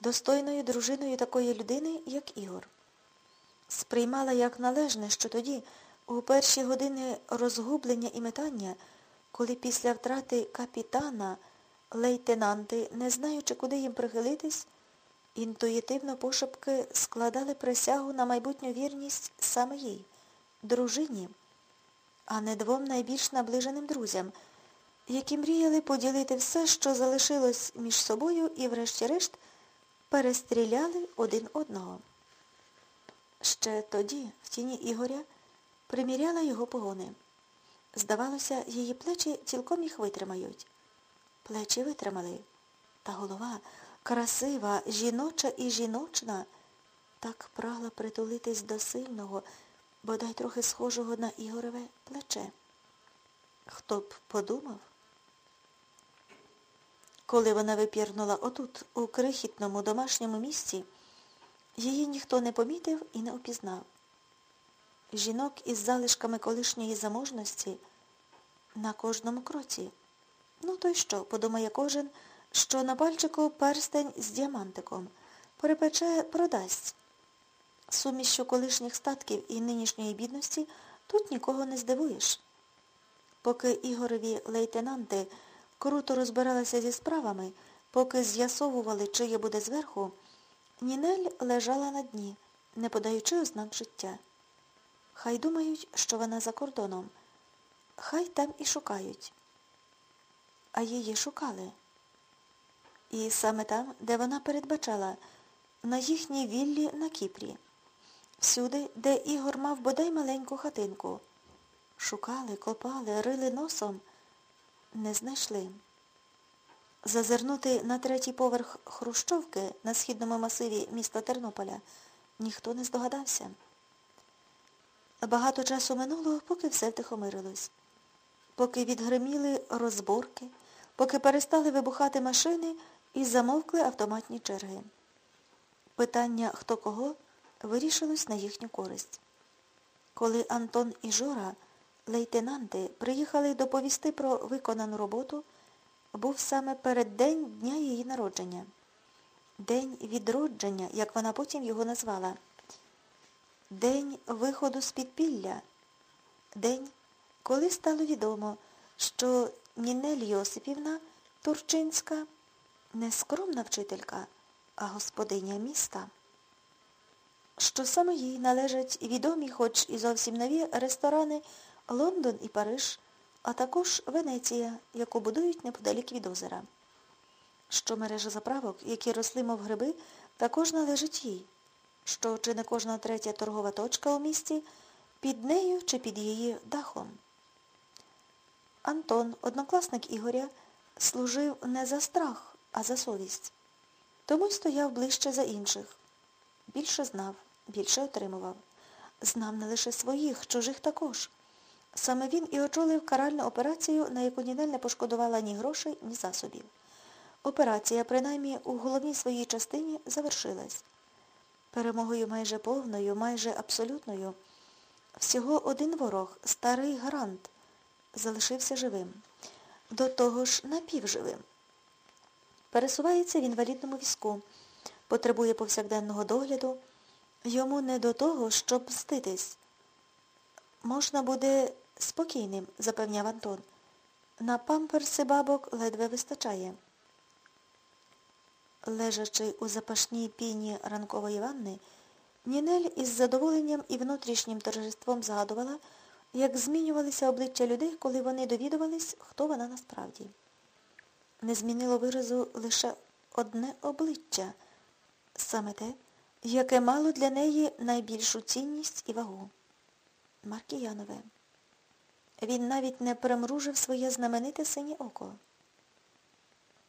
достойною дружиною такої людини, як Ігор. Сприймала як належне, що тоді, у перші години розгублення і метання, коли після втрати капітана лейтенанти, не знаючи, куди їм прихилитись, інтуїтивно пошепки складали присягу на майбутню вірність саме їй, дружині, а не двом найбільш наближеним друзям, які мріяли поділити все, що залишилось між собою і, врешті-решт, перестріляли один одного. Ще тоді, в тіні Ігоря, приміряла його погони. Здавалося, її плечі цілком їх витримають. Плечі витримали. Та голова, красива, жіноча і жіночна, так прагла притулитись до сильного, бодай трохи схожого на Ігореве плече. Хто б подумав? Коли вона випірнула отут, у крихітному домашньому місці, її ніхто не помітив і не опізнав. Жінок із залишками колишньої заможності на кожному кроці. Ну то й що, подумає кожен, що на пальчику перстень з діамантиком. Перепече, продасть. Сумішчю колишніх статків і нинішньої бідності тут нікого не здивуєш. Поки Ігорові лейтенанти круто розбиралися зі справами, поки з'ясовували, чиє буде зверху, Нінель лежала на дні, не подаючи ознак життя. Хай думають, що вона за кордоном. Хай там і шукають. А її шукали. І саме там, де вона передбачала, на їхній віллі на Кіпрі. Всюди, де Ігор мав бодай маленьку хатинку. Шукали, копали, рили носом. Не знайшли. Зазирнути на третій поверх Хрущовки на східному масиві міста Тернополя ніхто не здогадався. Багато часу минуло, поки все втихомирилось. Поки відгриміли розборки, поки перестали вибухати машини і замовкли автоматні черги. Питання хто кого вирішилось на їхню користь. Коли Антон і Жора, лейтенанти, приїхали доповісти про виконану роботу, був саме переддень дня її народження. День відродження, як вона потім його назвала. День виходу з підпілля. День, коли стало відомо, що Нінель Йосипівна Турчинська не скромна вчителька, а господиня міста. Що саме їй належать відомі, хоч і зовсім нові ресторани Лондон і Париж, а також Венеція, яку будують неподалік від озера. Що мережа заправок, які росли, мов гриби, також належить їй. Що чи не кожна третя торгова точка у місті під нею чи під її дахом. Антон, однокласник Ігоря, служив не за страх, а за совість. Тому й стояв ближче за інших. Більше знав, більше отримував. Знав не лише своїх, чужих також. Саме він і очолив каральну операцію, на яку Нінель не пошкодувала ні грошей, ні засобів. Операція, принаймні у головній своїй частині, завершилась. Перемогою майже повною, майже абсолютною. Всього один ворог, старий гарант, залишився живим. До того ж напівживим. Пересувається в інвалідному візку, потребує повсякденного догляду. Йому не до того, щоб мститись. Можна буде спокійним, запевняв Антон. На памперси бабок ледве вистачає. Лежачи у запашній піні ранкової ванни, Нінель із задоволенням і внутрішнім торжеством згадувала, як змінювалися обличчя людей, коли вони довідувались, хто вона насправді. Не змінило виразу лише одне обличчя, саме те, яке мало для неї найбільшу цінність і вагу. Маркіянове. Він навіть не примружив своє знамените синє око.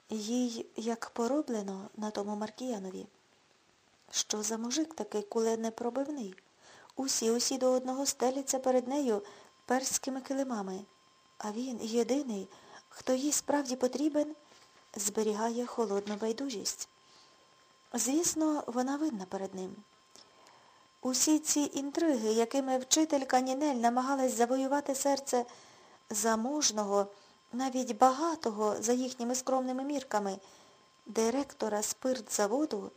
Їй як пороблено на тому Маркіянові. Що за мужик такий куленепробивний? Усі усі до одного стеляться перед нею перськими килимами, а він, єдиний, хто їй справді потрібен, зберігає холодну байдужість. Звісно, вона винна перед ним. Усі ці інтриги, якими вчителька Нінель намагалась завоювати серце заможного, навіть багатого за їхніми скромними мірками, директора спиртзаводу